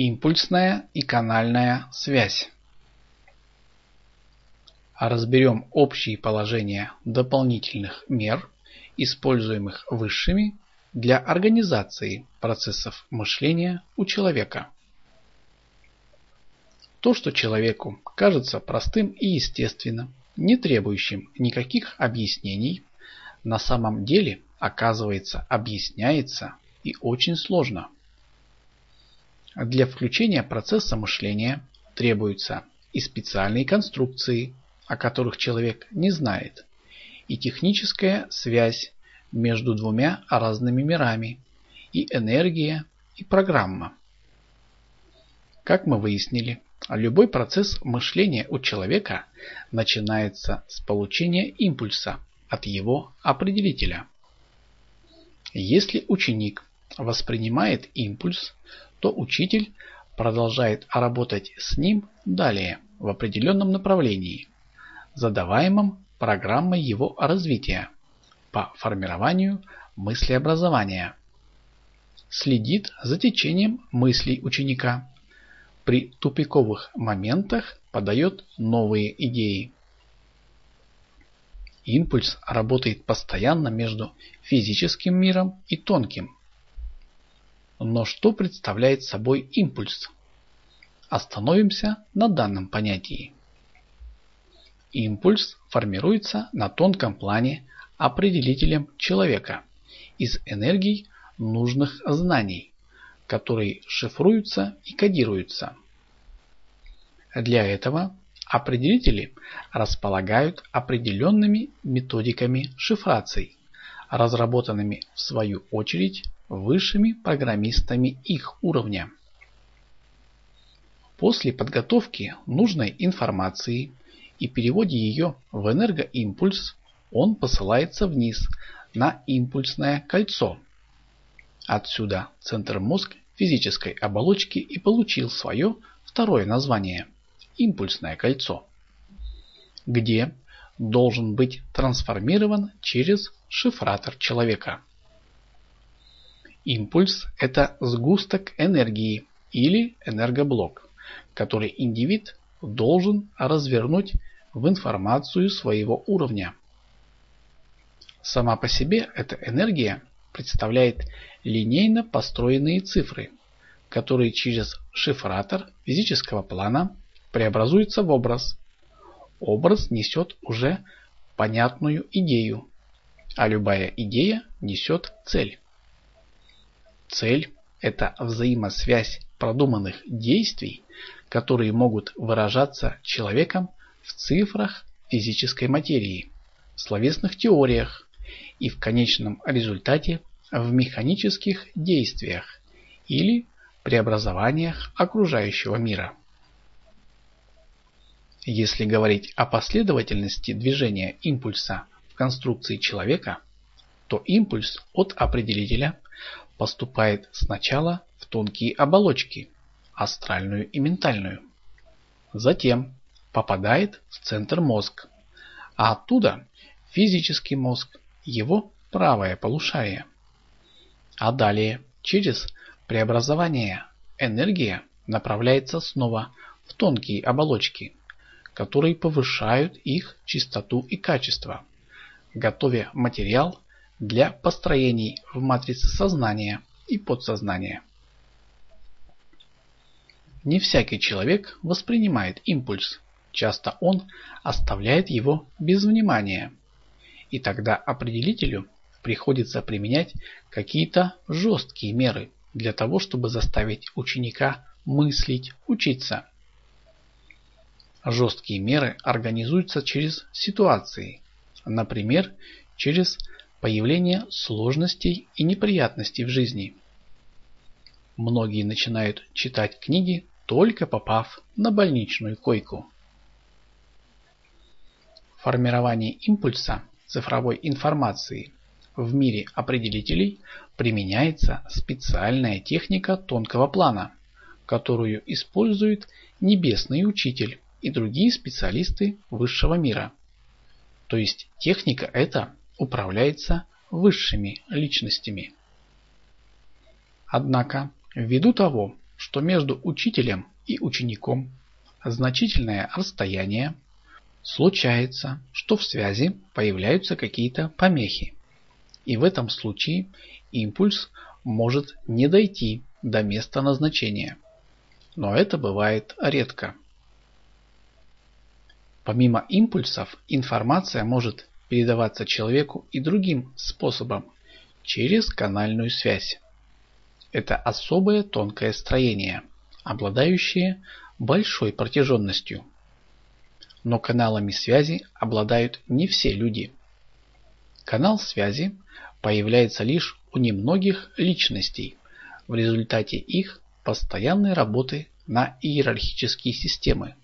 Импульсная и канальная связь. Разберем общие положения дополнительных мер, используемых высшими для организации процессов мышления у человека. То, что человеку кажется простым и естественным, не требующим никаких объяснений, на самом деле оказывается объясняется и очень сложно. Для включения процесса мышления требуются и специальные конструкции, о которых человек не знает, и техническая связь между двумя разными мирами, и энергия, и программа. Как мы выяснили, любой процесс мышления у человека начинается с получения импульса от его определителя. Если ученик воспринимает импульс, то учитель продолжает работать с ним далее в определенном направлении, задаваемом программой его развития по формированию мыслеобразования. Следит за течением мыслей ученика. При тупиковых моментах подает новые идеи. Импульс работает постоянно между физическим миром и тонким. Но что представляет собой импульс? Остановимся на данном понятии. Импульс формируется на тонком плане определителем человека из энергий нужных знаний, которые шифруются и кодируются. Для этого определители располагают определенными методиками шифраций, разработанными в свою очередь высшими программистами их уровня. После подготовки нужной информации и переводе ее в энергоимпульс он посылается вниз на импульсное кольцо. Отсюда центр мозг физической оболочки и получил свое второе название – импульсное кольцо, где должен быть трансформирован через шифратор человека. Импульс – это сгусток энергии или энергоблок, который индивид должен развернуть в информацию своего уровня. Сама по себе эта энергия представляет линейно построенные цифры, которые через шифратор физического плана преобразуются в образ. Образ несет уже понятную идею, а любая идея несет цель. Цель – это взаимосвязь продуманных действий, которые могут выражаться человеком в цифрах физической материи, словесных теориях, и в конечном результате в механических действиях или преобразованиях окружающего мира. Если говорить о последовательности движения импульса в конструкции человека, то импульс от определителя поступает сначала в тонкие оболочки, астральную и ментальную. Затем попадает в центр мозг, а оттуда физический мозг его правое полушарие. А далее, через преобразование, энергия направляется снова в тонкие оболочки, которые повышают их чистоту и качество, готовя материал для построений в матрице сознания и подсознания. Не всякий человек воспринимает импульс, часто он оставляет его без внимания и тогда определителю приходится применять какие-то жесткие меры для того, чтобы заставить ученика мыслить, учиться. Жесткие меры организуются через ситуации, например, через появление сложностей и неприятностей в жизни. Многие начинают читать книги, только попав на больничную койку. Формирование импульса цифровой информации в мире определителей применяется специальная техника тонкого плана, которую использует небесный учитель и другие специалисты высшего мира. То есть техника эта управляется высшими личностями. Однако, ввиду того, что между учителем и учеником значительное расстояние, случается, что в связи появляются какие-то помехи. И в этом случае импульс может не дойти до места назначения. Но это бывает редко. Помимо импульсов, информация может передаваться человеку и другим способом, через канальную связь. Это особое тонкое строение, обладающее большой протяженностью. Но каналами связи обладают не все люди. Канал связи появляется лишь у немногих личностей в результате их постоянной работы на иерархические системы.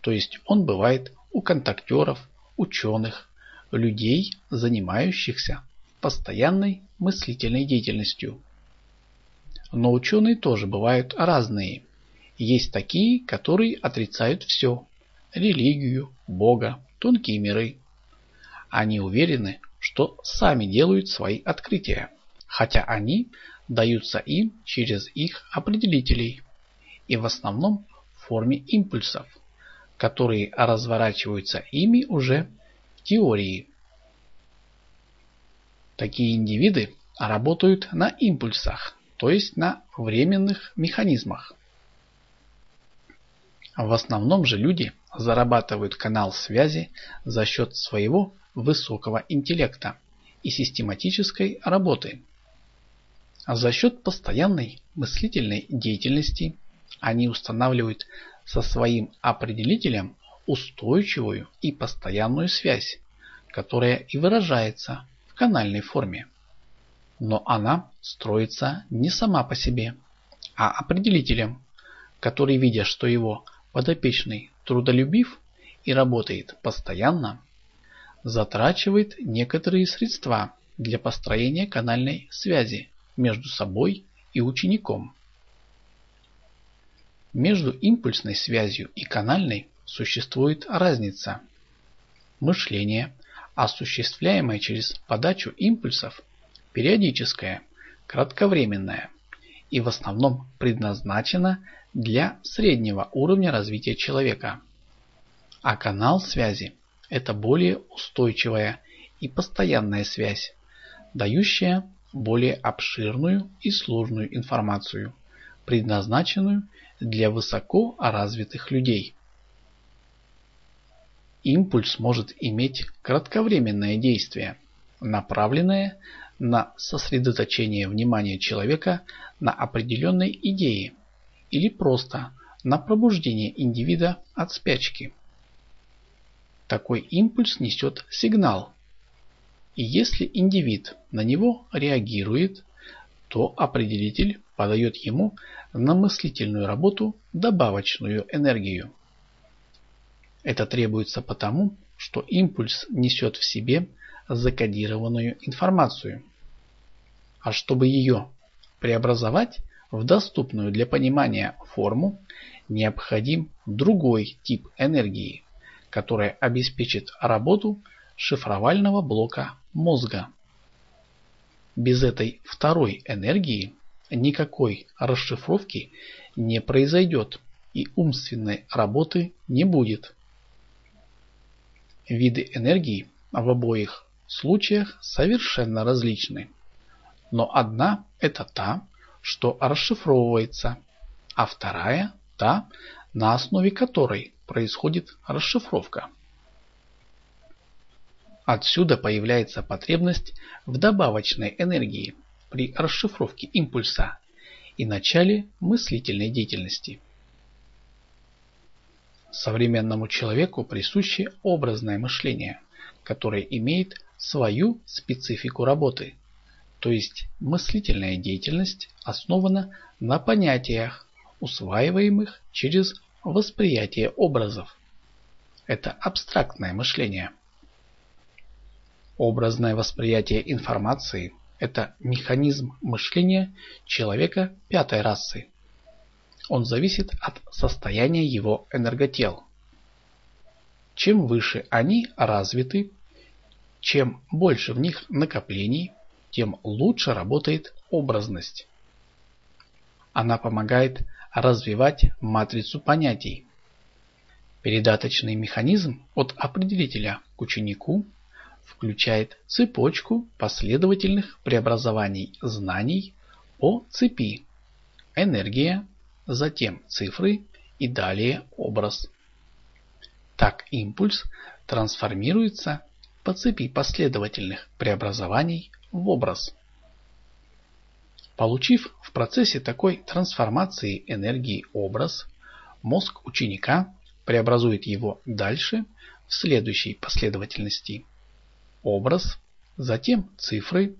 То есть он бывает у контактеров, ученых, людей, занимающихся постоянной мыслительной деятельностью. Но ученые тоже бывают разные. Есть такие, которые отрицают все. Религию, Бога, тонкие миры. Они уверены, что сами делают свои открытия, хотя они даются им через их определителей и в основном в форме импульсов, которые разворачиваются ими уже теории. Такие индивиды работают на импульсах, то есть на временных механизмах. В основном же люди зарабатывают канал связи за счет своего высокого интеллекта и систематической работы. За счет постоянной мыслительной деятельности они устанавливают со своим определителем устойчивую и постоянную связь, которая и выражается в канальной форме. Но она строится не сама по себе, а определителем, который, видя, что его подопечный трудолюбив и работает постоянно, затрачивает некоторые средства для построения канальной связи между собой и учеником. Между импульсной связью и канальной существует разница. Мышление, осуществляемое через подачу импульсов, периодическое, кратковременное и в основном предназначено для среднего уровня развития человека. А канал связи – это более устойчивая и постоянная связь, дающая более обширную и сложную информацию, предназначенную для высоко развитых людей. Импульс может иметь кратковременное действие, направленное на сосредоточение внимания человека на определенной идее или просто на пробуждение индивида от спячки. Такой импульс несет сигнал, и если индивид на него реагирует, то определитель подает ему на мыслительную работу добавочную энергию. Это требуется потому, что импульс несет в себе закодированную информацию. А чтобы ее преобразовать в доступную для понимания форму, необходим другой тип энергии, которая обеспечит работу шифровального блока мозга. Без этой второй энергии никакой расшифровки не произойдет и умственной работы не будет. Виды энергии в обоих случаях совершенно различны. Но одна – это та, что расшифровывается, а вторая – та, на основе которой происходит расшифровка. Отсюда появляется потребность в добавочной энергии при расшифровке импульса и начале мыслительной деятельности. Современному человеку присуще образное мышление, которое имеет свою специфику работы, то есть мыслительная деятельность основана на понятиях, усваиваемых через восприятие образов. Это абстрактное мышление. Образное восприятие информации – это механизм мышления человека пятой расы, он зависит от состояния его энерготел. Чем выше они развиты, чем больше в них накоплений, тем лучше работает образность. Она помогает развивать матрицу понятий. Передаточный механизм от определителя к ученику включает цепочку последовательных преобразований знаний по цепи. Энергия, затем цифры и далее образ. Так импульс трансформируется по цепи последовательных преобразований в образ. Получив в процессе такой трансформации энергии образ, мозг ученика преобразует его дальше в следующей последовательности. Образ, затем цифры,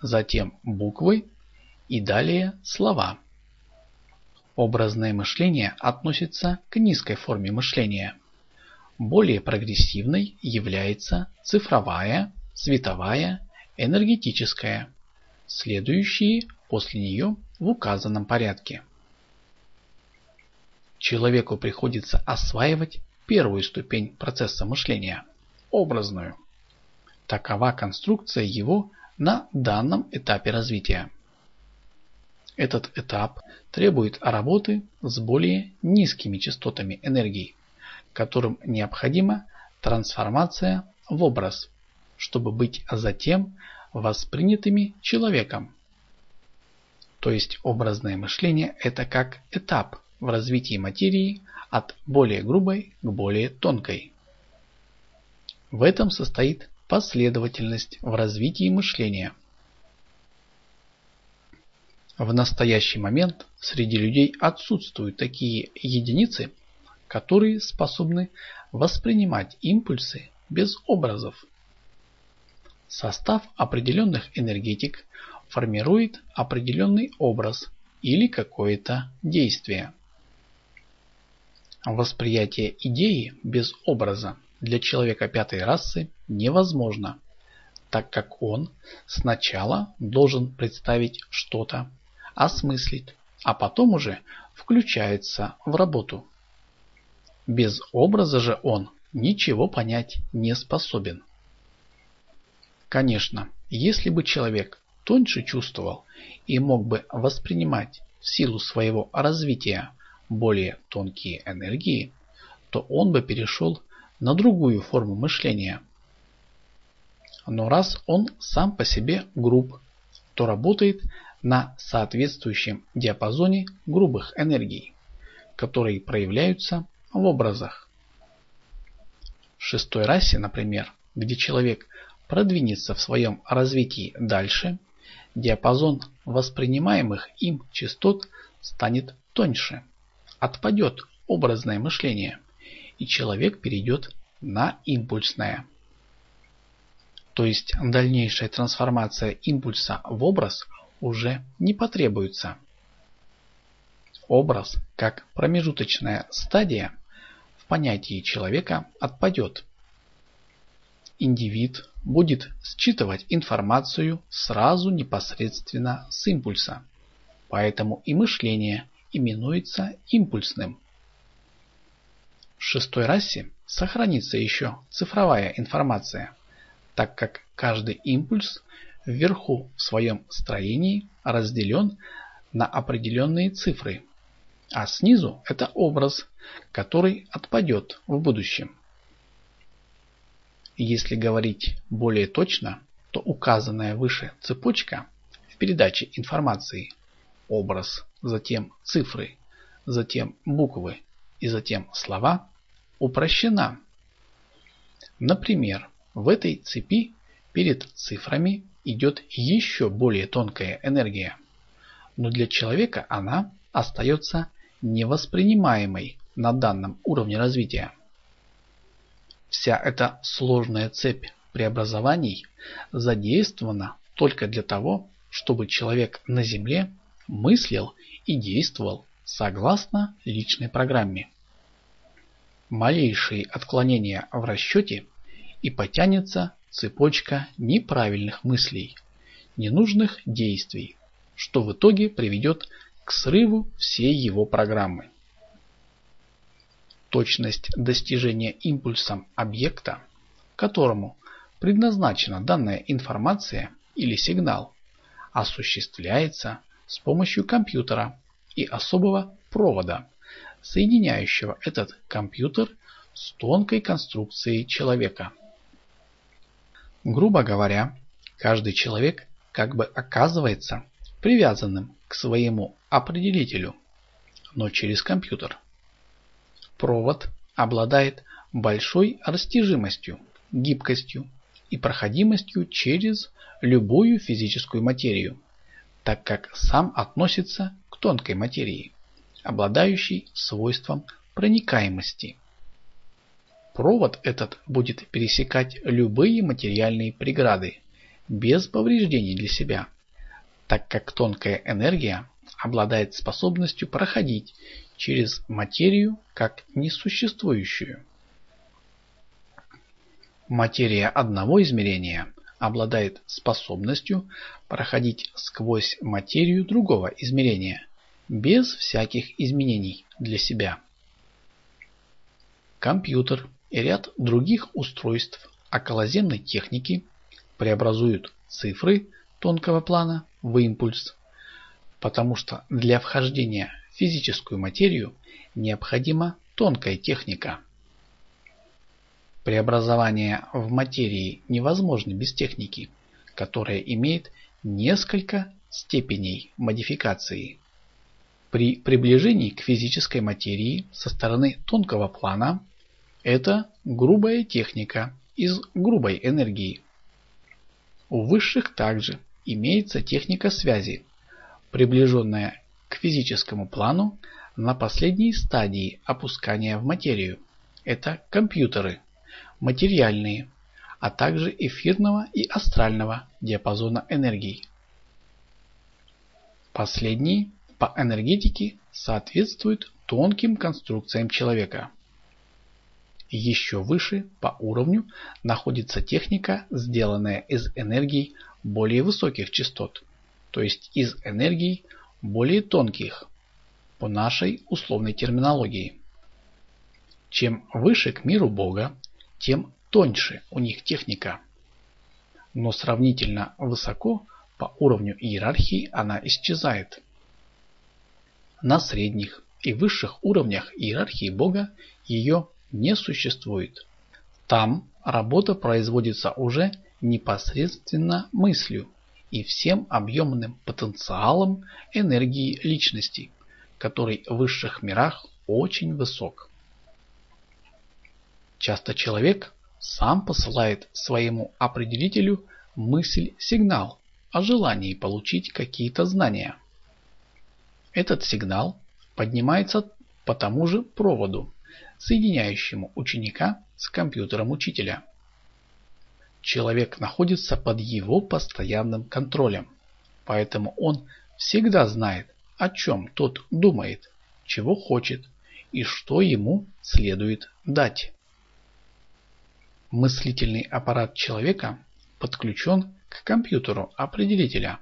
затем буквы и далее слова. Образное мышление относится к низкой форме мышления. Более прогрессивной является цифровая, световая, энергетическая, следующие после нее в указанном порядке. Человеку приходится осваивать первую ступень процесса мышления – образную. Такова конструкция его на данном этапе развития. Этот этап требует работы с более низкими частотами энергии, которым необходима трансформация в образ, чтобы быть затем воспринятыми человеком. То есть образное мышление – это как этап в развитии материи от более грубой к более тонкой. В этом состоит последовательность в развитии мышления. В настоящий момент среди людей отсутствуют такие единицы, которые способны воспринимать импульсы без образов. Состав определенных энергетик формирует определенный образ или какое-то действие. Восприятие идеи без образа для человека пятой расы невозможно, так как он сначала должен представить что-то, осмыслить, а потом уже включается в работу. Без образа же он ничего понять не способен. Конечно, если бы человек тоньше чувствовал и мог бы воспринимать в силу своего развития более тонкие энергии, то он бы перешел на другую форму мышления. Но раз он сам по себе груб, то работает на соответствующем диапазоне грубых энергий, которые проявляются в образах. В шестой расе, например, где человек продвинется в своем развитии дальше, диапазон воспринимаемых им частот станет тоньше отпадет образное мышление, и человек перейдет на импульсное. То есть дальнейшая трансформация импульса в образ уже не потребуется. Образ, как промежуточная стадия, в понятии человека отпадет. Индивид будет считывать информацию сразу непосредственно с импульса. Поэтому и мышление именуется импульсным. В шестой расе сохранится еще цифровая информация, так как каждый импульс вверху в своем строении разделен на определенные цифры, а снизу это образ, который отпадет в будущем. Если говорить более точно, то указанная выше цепочка в передаче информации образ затем цифры, затем буквы и затем слова упрощена. Например, в этой цепи перед цифрами идет еще более тонкая энергия, но для человека она остается невоспринимаемой на данном уровне развития. Вся эта сложная цепь преобразований задействована только для того, чтобы человек на Земле мыслил и действовал согласно личной программе. Малейшие отклонения в расчете и потянется цепочка неправильных мыслей, ненужных действий, что в итоге приведет к срыву всей его программы. Точность достижения импульсом объекта, которому предназначена данная информация или сигнал, осуществляется с помощью компьютера и особого провода, соединяющего этот компьютер с тонкой конструкцией человека. Грубо говоря, каждый человек как бы оказывается привязанным к своему определителю, но через компьютер. Провод обладает большой растяжимостью, гибкостью и проходимостью через любую физическую материю, так как сам относится к тонкой материи, обладающей свойством проникаемости. Провод этот будет пересекать любые материальные преграды без повреждений для себя, так как тонкая энергия обладает способностью проходить через материю как несуществующую. Материя одного измерения обладает способностью проходить сквозь материю другого измерения без всяких изменений для себя. Компьютер и ряд других устройств околоземной техники преобразуют цифры тонкого плана в импульс, потому что для вхождения в физическую материю необходима тонкая техника. Преобразование в материи невозможно без техники, которая имеет несколько степеней модификации. При приближении к физической материи со стороны тонкого плана это грубая техника из грубой энергии. У высших также имеется техника связи, приближенная к физическому плану на последней стадии опускания в материю. Это компьютеры, материальные, а также эфирного и астрального диапазона энергий. Последние по энергетике соответствуют тонким конструкциям человека. Еще выше по уровню находится техника, сделанная из энергий более высоких частот, то есть из энергий более тонких, по нашей условной терминологии. Чем выше к миру Бога, тем тоньше у них техника. Но сравнительно высоко по уровню иерархии она исчезает. На средних и высших уровнях иерархии Бога ее не существует. Там работа производится уже непосредственно мыслью и всем объемным потенциалом энергии личности, который в высших мирах очень высок. Часто человек сам посылает своему определителю мысль-сигнал о желании получить какие-то знания. Этот сигнал поднимается по тому же проводу, соединяющему ученика с компьютером учителя. Человек находится под его постоянным контролем, поэтому он всегда знает, о чем тот думает, чего хочет и что ему следует дать. Мыслительный аппарат человека подключен к компьютеру определителя,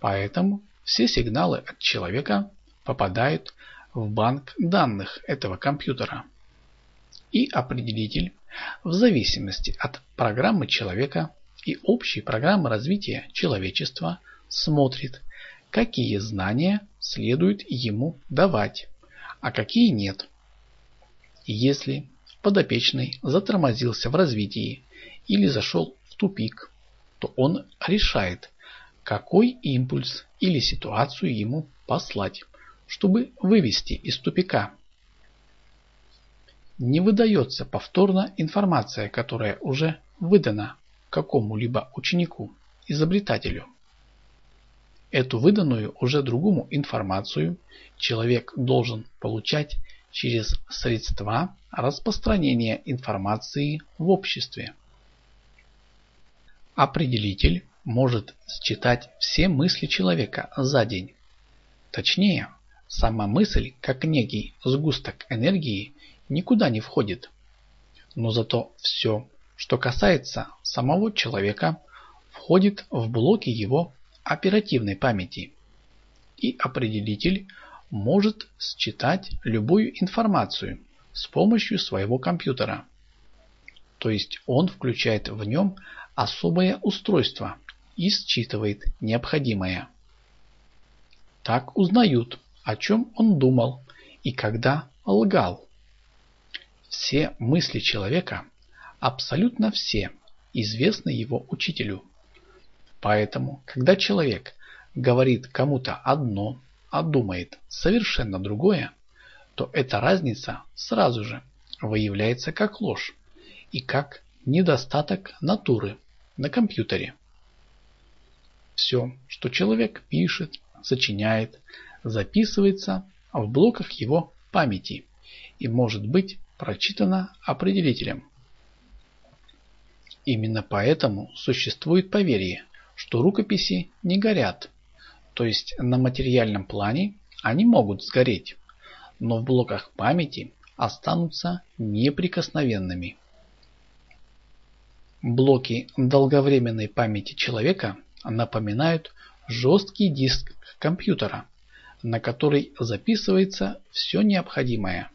поэтому все сигналы от человека попадают в банк данных этого компьютера. И определитель в зависимости от программы человека и общей программы развития человечества смотрит, какие знания следует ему давать, а какие нет. Если подопечный затормозился в развитии или зашел в тупик, то он решает, какой импульс или ситуацию ему послать, чтобы вывести из тупика. Не выдается повторно информация, которая уже выдана какому-либо ученику, изобретателю. Эту выданную уже другому информацию человек должен получать через средства распространения информации в обществе. Определитель может считать все мысли человека за день. Точнее, сама мысль, как некий сгусток энергии, никуда не входит. Но зато все, что касается самого человека, входит в блоки его оперативной памяти. И определитель может считать любую информацию с помощью своего компьютера. То есть он включает в нем особое устройство и считывает необходимое. Так узнают, о чем он думал и когда лгал. Все мысли человека, абсолютно все, известны его учителю. Поэтому, когда человек говорит кому-то одно, а думает совершенно другое, то эта разница сразу же выявляется как ложь и как недостаток натуры на компьютере. Все, что человек пишет, сочиняет, записывается в блоках его памяти и может быть прочитано определителем. Именно поэтому существует поверье, что рукописи не горят, то есть на материальном плане они могут сгореть, но в блоках памяти останутся неприкосновенными. Блоки долговременной памяти человека напоминают жесткий диск компьютера, на который записывается все необходимое.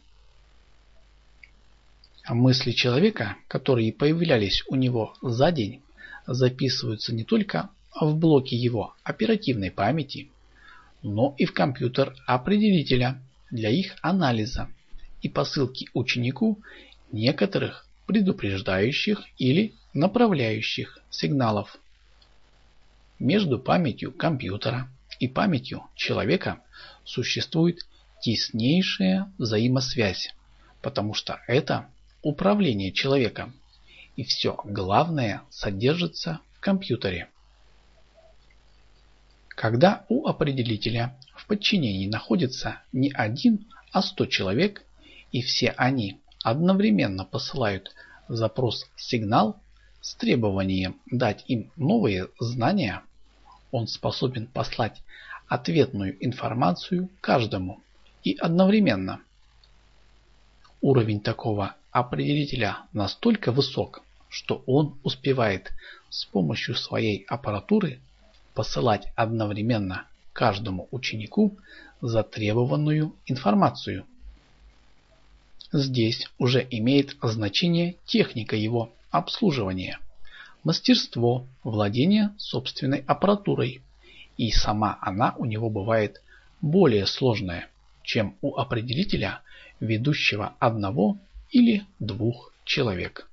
Мысли человека, которые появлялись у него за день, записываются не только в блоке его оперативной памяти, но и в компьютер определителя для их анализа и посылки ученику некоторых предупреждающих или направляющих сигналов. Между памятью компьютера и памятью человека существует теснейшая взаимосвязь, потому что это управление человеком, и все главное содержится в компьютере. Когда у определителя в подчинении находится не один, а сто человек, и все они одновременно посылают запрос-сигнал с требованием дать им новые знания, он способен послать ответную информацию каждому и одновременно. Уровень такого определителя настолько высок, что он успевает с помощью своей аппаратуры посылать одновременно каждому ученику затребованную информацию. Здесь уже имеет значение техника его обслуживания, мастерство владения собственной аппаратурой, и сама она у него бывает более сложная, чем у определителя, ведущего одного или двух человек.